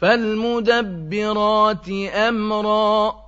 فَالْمُدَبِّرَاتِ أَمْرًا